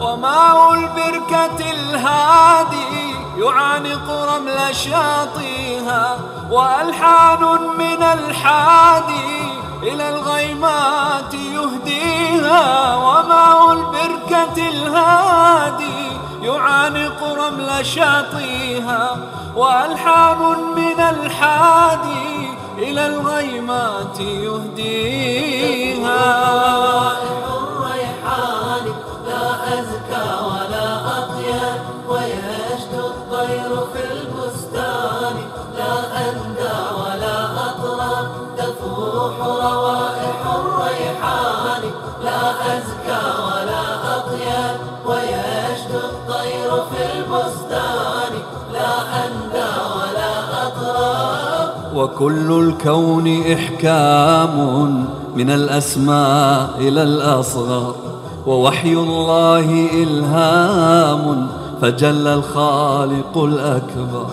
وماء البركة الهادي يعانق رمل شاطئها وألحان من الحادي إلى الغيمات يهديها وماء البركة الهادي يعانق رمل شاطئها وألحان من الحادي إلى الغيمات يهديها لا أزكى ولا أطيب ويشدو الطير في البستان. لا أندى ولا أطرى تفوح روائح الريحان. لا أزكى ولا أطيب الطير في البستان. لا أندى ولا أطرى وكل الكون إحكام من الأسماء إلى الأصغر. ووحي الله إلهام فجل الخالق الأكبر.